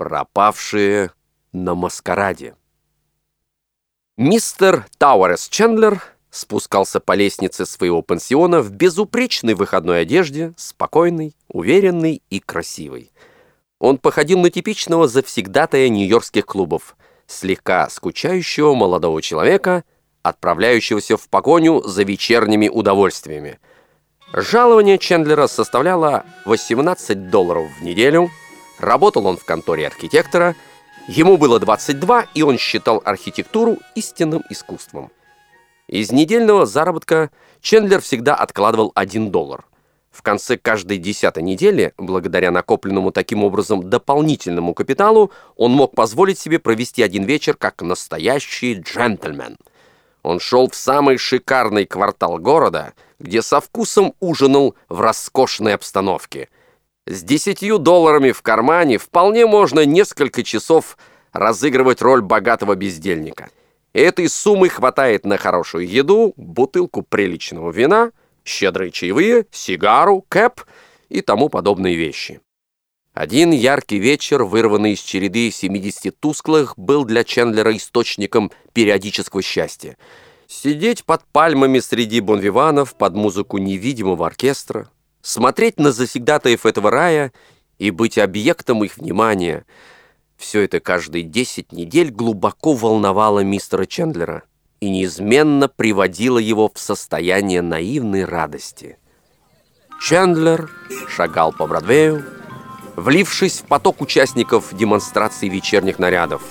Пропавшие на маскараде. Мистер Тауэрс Чендлер спускался по лестнице своего пансиона в безупречной выходной одежде, спокойный, уверенный и красивый. Он походил на типичного завсегдатая нью-йоркских клубов, слегка скучающего молодого человека, отправляющегося в погоню за вечерними удовольствиями. Жалование Чендлера составляло 18 долларов в неделю, работал он в конторе архитектора, ему было 22, и он считал архитектуру истинным искусством. Из недельного заработка Чендлер всегда откладывал 1 доллар. В конце каждой десятой недели, благодаря накопленному таким образом дополнительному капиталу, он мог позволить себе провести один вечер как настоящий джентльмен. Он шел в самый шикарный квартал города, где со вкусом ужинал в роскошной обстановке. С десятью долларами в кармане вполне можно несколько часов разыгрывать роль богатого бездельника – Этой суммы хватает на хорошую еду, бутылку приличного вина, щедрые чаевые, сигару, кэп и тому подобные вещи. Один яркий вечер, вырванный из череды 70 тусклых, был для Чендлера источником периодического счастья. Сидеть под пальмами среди бонвиванов под музыку невидимого оркестра, смотреть на завсегдатаев этого рая и быть объектом их внимания — все это каждые 10 недель глубоко волновало мистера Чендлера и неизменно приводило его в состояние наивной радости. Чендлер шагал по Бродвею, влившись в поток участников демонстрации вечерних нарядов.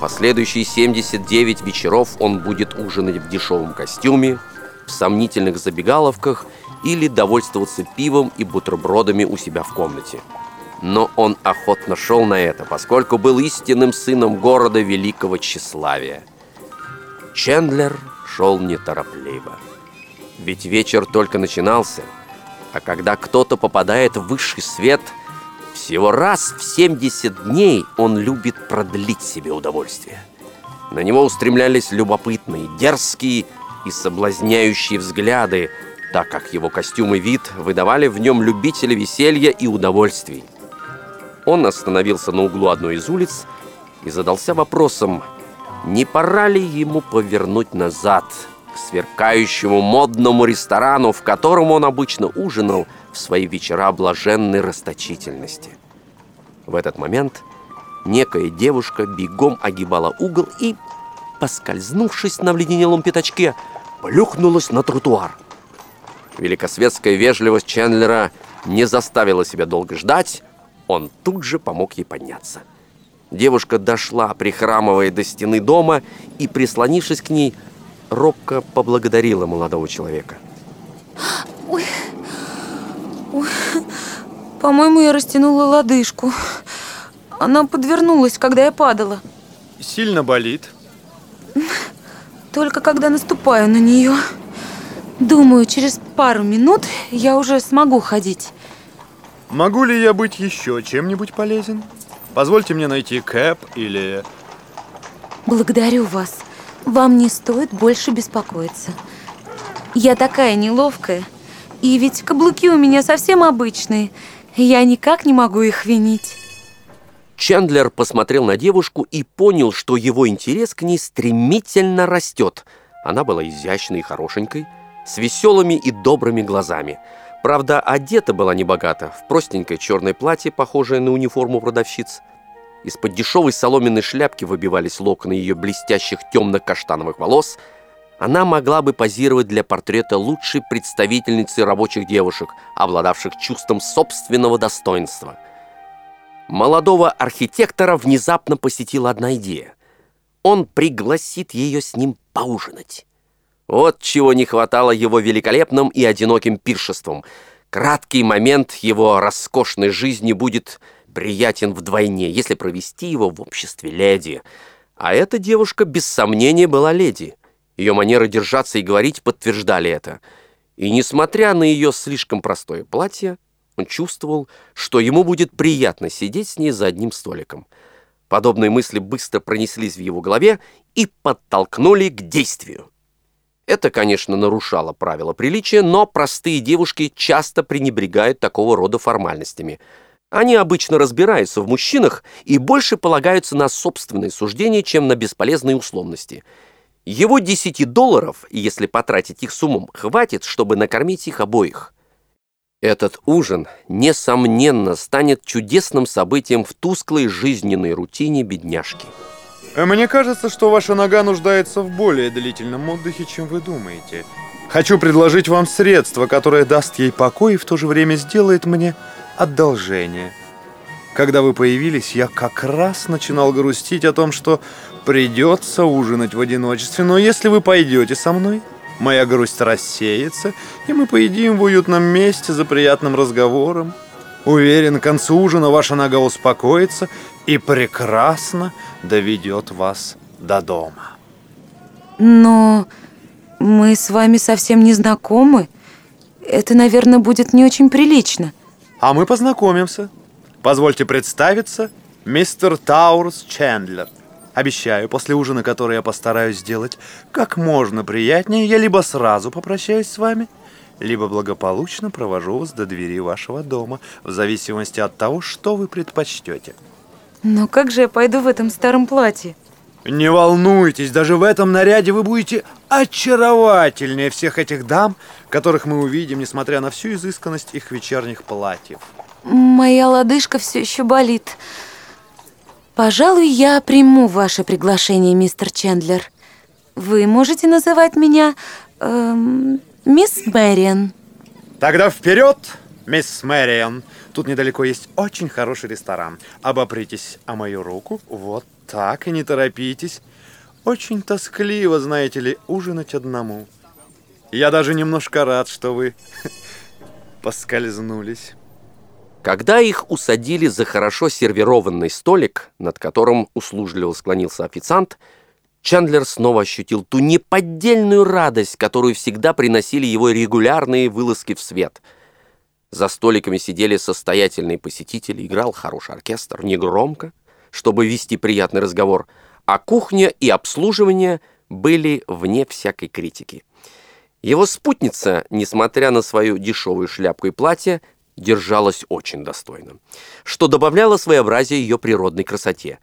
Последующие 79 вечеров он будет ужинать в дешевом костюме, в сомнительных забегаловках или довольствоваться пивом и бутербродами у себя в комнате но он охотно шел на это, поскольку был истинным сыном города великого тщеславия. Чендлер шел неторопливо. Ведь вечер только начинался, а когда кто-то попадает в высший свет, всего раз в 70 дней он любит продлить себе удовольствие. На него устремлялись любопытные, дерзкие и соблазняющие взгляды, так как его костюм и вид выдавали в нем любителя веселья и удовольствий. Он остановился на углу одной из улиц и задался вопросом, не пора ли ему повернуть назад к сверкающему модному ресторану, в котором он обычно ужинал в свои вечера блаженной расточительности. В этот момент некая девушка бегом огибала угол и, поскользнувшись на вледенелом пятачке, плюхнулась на тротуар. Великосветская вежливость Чендлера не заставила себя долго ждать, он тут же помог ей подняться. Девушка дошла, прихрамывая до стены дома, и, прислонившись к ней, робко поблагодарила молодого человека. Ой, ой, по-моему, я растянула лодыжку. Она подвернулась, когда я падала. Сильно болит? Только когда наступаю на нее. Думаю, через пару минут я уже смогу ходить. Могу ли я быть еще чем-нибудь полезен? Позвольте мне найти кэп или... Благодарю вас. Вам не стоит больше беспокоиться. Я такая неловкая. И ведь каблуки у меня совсем обычные. Я никак не могу их винить. Чендлер посмотрел на девушку и понял, что его интерес к ней стремительно растет. Она была изящной и хорошенькой, с веселыми и добрыми глазами – Правда, одета была небогато, в простенькое черное платье, похожее на униформу продавщиц. Из-под дешевой соломенной шляпки выбивались локоны ее блестящих темно-каштановых волос. Она могла бы позировать для портрета лучшей представительницы рабочих девушек, обладавших чувством собственного достоинства. Молодого архитектора внезапно посетила одна идея. Он пригласит ее с ним поужинать. Вот чего не хватало его великолепным и одиноким пиршеством. Краткий момент его роскошной жизни будет приятен вдвойне, если провести его в обществе леди. А эта девушка без сомнения была леди. Ее манера держаться и говорить подтверждали это. И несмотря на ее слишком простое платье, он чувствовал, что ему будет приятно сидеть с ней за одним столиком. Подобные мысли быстро пронеслись в его голове и подтолкнули к действию. Это, конечно, нарушало правила приличия, но простые девушки часто пренебрегают такого рода формальностями. Они обычно разбираются в мужчинах и больше полагаются на собственные суждения, чем на бесполезные условности. Его 10 долларов, если потратить их с умом, хватит, чтобы накормить их обоих. Этот ужин, несомненно, станет чудесным событием в тусклой жизненной рутине бедняжки. Мне кажется, что ваша нога нуждается в более длительном отдыхе, чем вы думаете. Хочу предложить вам средство, которое даст ей покой и в то же время сделает мне одолжение. Когда вы появились, я как раз начинал грустить о том, что придется ужинать в одиночестве, но если вы пойдете со мной, моя грусть рассеется, и мы поедим в уютном месте за приятным разговором. Уверен, к концу ужина ваша нога успокоится и прекрасно доведет вас до дома. Но мы с вами совсем не знакомы. Это, наверное, будет не очень прилично. А мы познакомимся. Позвольте представиться, мистер Таурус Чендлер. Обещаю, после ужина, который я постараюсь сделать как можно приятнее, я либо сразу попрощаюсь с вами, либо благополучно провожу вас до двери вашего дома, в зависимости от того, что вы предпочтете. Но как же я пойду в этом старом платье? Не волнуйтесь, даже в этом наряде вы будете очаровательнее всех этих дам, которых мы увидим, несмотря на всю изысканность их вечерних платьев. Моя лодыжка все еще болит. Пожалуй, я приму ваше приглашение, мистер Чендлер. Вы можете называть меня эм, мисс Мэриан. Тогда вперед, мисс Мэриан. Тут недалеко есть очень хороший ресторан. Обопритесь о мою руку. Вот так, и не торопитесь. Очень тоскливо, знаете ли, ужинать одному. Я даже немножко рад, что вы поскользнулись. Когда их усадили за хорошо сервированный столик, над которым услужливо склонился официант, Чандлер снова ощутил ту неподдельную радость, которую всегда приносили его регулярные вылазки в свет. За столиками сидели состоятельные посетители, играл хороший оркестр, негромко, чтобы вести приятный разговор, а кухня и обслуживание были вне всякой критики. Его спутница, несмотря на свою дешевую шляпку и платье, держалась очень достойно, что добавляло своеобразие ее природной красоте.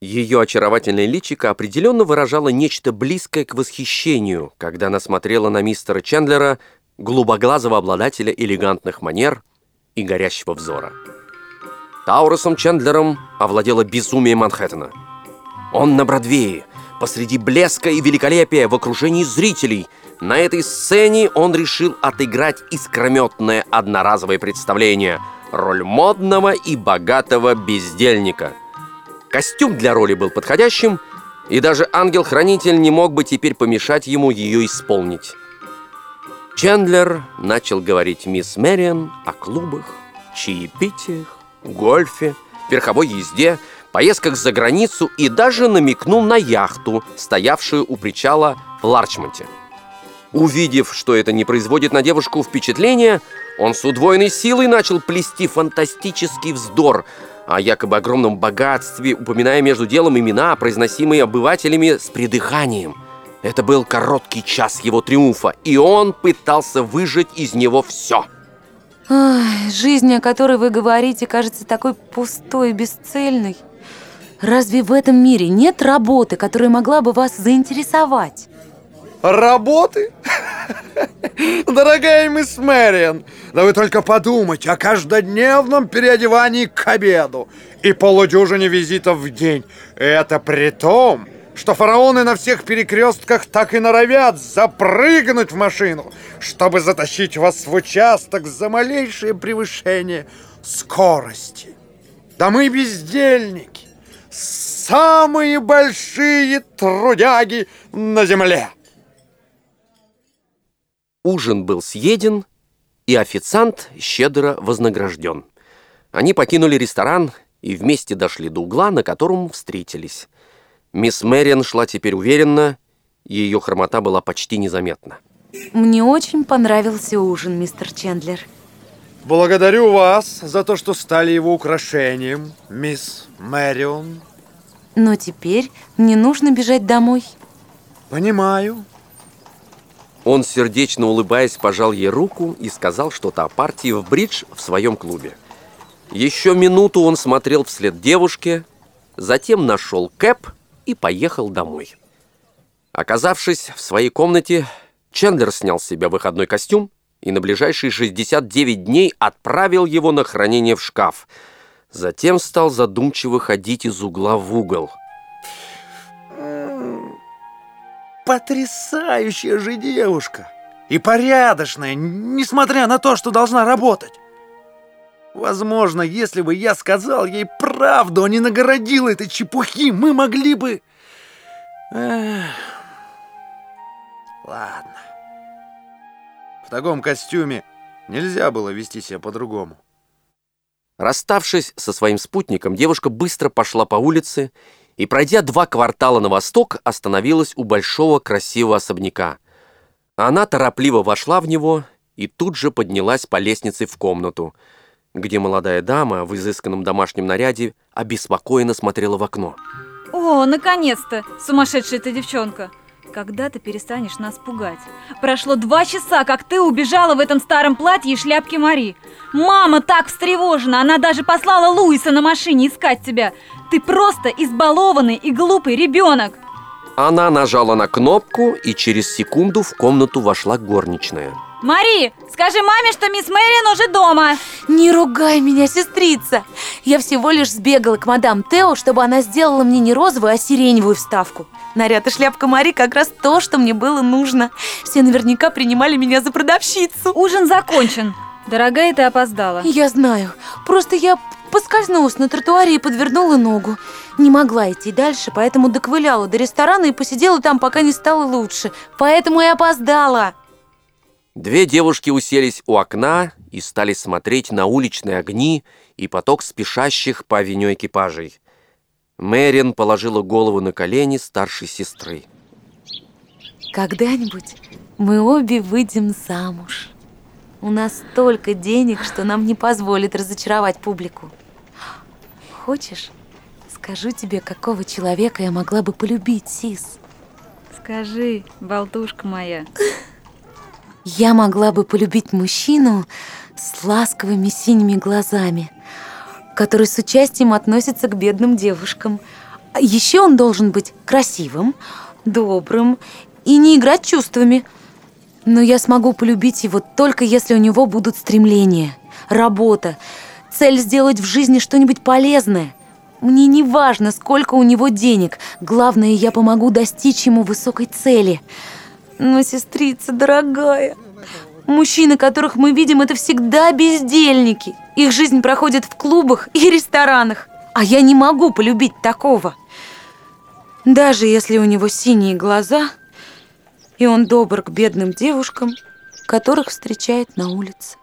Ее очаровательное личико определенно выражало нечто близкое к восхищению, когда она смотрела на мистера Чендлера, голубоглазого обладателя элегантных манер и горящего взора. Таурусом Чендлером овладело безумие Манхэттена. Он на Бродвее, посреди блеска и великолепия, в окружении зрителей – на этой сцене он решил отыграть искрометное одноразовое представление – роль модного и богатого бездельника. Костюм для роли был подходящим, и даже ангел-хранитель не мог бы теперь помешать ему ее исполнить. Чендлер начал говорить мисс Мэриан о клубах, чаепитиях, гольфе, верховой езде, поездках за границу и даже намекнул на яхту, стоявшую у причала в Ларчмонте. Увидев, что это не производит на девушку впечатления, он с удвоенной силой начал плести фантастический вздор о якобы огромном богатстве, упоминая между делом имена, произносимые обывателями с придыханием. Это был короткий час его триумфа, и он пытался выжать из него все. Ай, жизнь, о которой вы говорите, кажется такой пустой и бесцельной. Разве в этом мире нет работы, которая могла бы вас заинтересовать? Работы? Дорогая мисс Мэриан, да вы только подумайте о каждодневном переодевании к обеду и полудюжине визитов в день. Это при том, что фараоны на всех перекрестках так и норовят запрыгнуть в машину, чтобы затащить вас в участок за малейшее превышение скорости. Да мы бездельники, самые большие трудяги на земле. Ужин был съеден, и официант щедро вознагражден. Они покинули ресторан и вместе дошли до угла, на котором встретились. Мисс Мэриан шла теперь уверенно, ее хромота была почти незаметна. Мне очень понравился ужин, мистер Чендлер. Благодарю вас за то, что стали его украшением, мисс Мэрион. Но теперь мне нужно бежать домой. Понимаю. Он, сердечно улыбаясь, пожал ей руку и сказал что-то о партии в бридж в своем клубе. Еще минуту он смотрел вслед девушке, затем нашел кэп и поехал домой. Оказавшись в своей комнате, Чендлер снял с себя выходной костюм и на ближайшие 69 дней отправил его на хранение в шкаф. Затем стал задумчиво ходить из угла в угол. Потрясающая же девушка! И порядочная, несмотря на то, что должна работать. Возможно, если бы я сказал ей правду, а не нагородил этой чепухи, мы могли бы... Эх... Ладно. В таком костюме нельзя было вести себя по-другому. Расставшись со своим спутником, девушка быстро пошла по улице и, пройдя два квартала на восток, остановилась у большого красивого особняка. Она торопливо вошла в него и тут же поднялась по лестнице в комнату, где молодая дама в изысканном домашнем наряде обеспокоенно смотрела в окно. О, наконец-то! Сумасшедшая ты девчонка! Когда ты перестанешь нас пугать? Прошло два часа, как ты убежала в этом старом платье и шляпке Мари. Мама так встревожена, она даже послала Луиса на машине искать тебя. Ты просто избалованный и глупый ребенок. Она нажала на кнопку, и через секунду в комнату вошла горничная. Мари, скажи маме, что мисс Мэрин уже дома. Не ругай меня, сестрица. Я всего лишь сбегала к мадам Тео, чтобы она сделала мне не розовую, а сиреневую вставку. Наряд и шляпка Мари как раз то, что мне было нужно. Все наверняка принимали меня за продавщицу. Ужин закончен. Дорогая, ты опоздала. Я знаю. Просто я поскользнулась на тротуаре и подвернула ногу. Не могла идти дальше, поэтому доковыляла до ресторана и посидела там, пока не стало лучше. Поэтому и опоздала. Две девушки уселись у окна и стали смотреть на уличные огни и поток спешащих по авеню экипажей. Мэрин положила голову на колени старшей сестры. Когда-нибудь мы обе выйдем замуж. У нас столько денег, что нам не позволит разочаровать публику. Хочешь, скажу тебе, какого человека я могла бы полюбить, Сис? Скажи, болтушка моя. Я могла бы полюбить мужчину с ласковыми синими глазами, который с участием относится к бедным девушкам. Еще он должен быть красивым, добрым и не играть чувствами. Но я смогу полюбить его только если у него будут стремления, работа, цель сделать в жизни что-нибудь полезное. Мне не важно, сколько у него денег. Главное, я помогу достичь ему высокой цели – но, сестрица дорогая, мужчины, которых мы видим, это всегда бездельники. Их жизнь проходит в клубах и ресторанах. А я не могу полюбить такого. Даже если у него синие глаза, и он добр к бедным девушкам, которых встречает на улице.